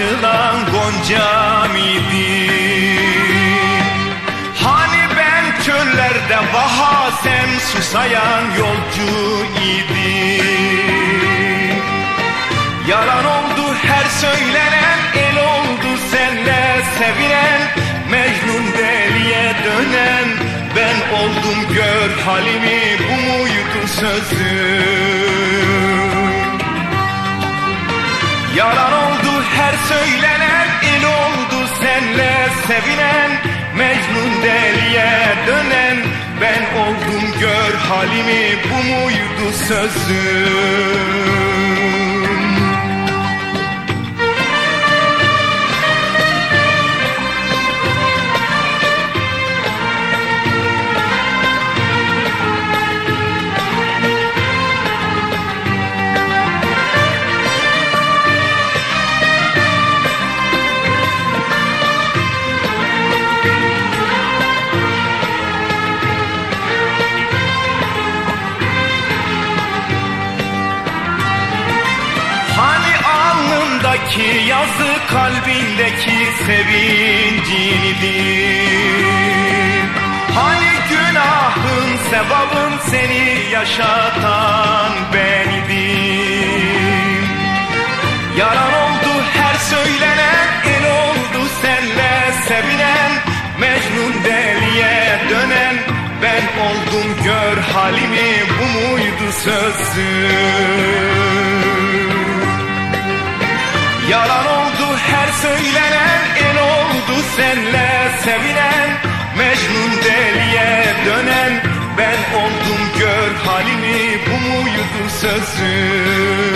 açılan goncam idi Hani ben çöllerde vaha sen susayan yolcu idi? Yalan oldu her söylenen el oldu senle sevilen Mecnun deliye dönen ben oldum gör halimi bu muydu sözüm her söylenen il oldu senle sevilen Mecnun deliye dönen ben oldum gör halimi bu muydu sözüm alnındaki yazı kalbindeki sevincinidir Hani günahın sebabın seni yaşatan benidim Yalan oldu her söylenen el oldu senle sevilen Mecnun deliye dönen ben oldum gör halimi bu muydu sözüm Yalan oldu her söylenen el oldu senle sevilen Mecnun deliye dönen ben oldum gör halimi bu muydu sözüm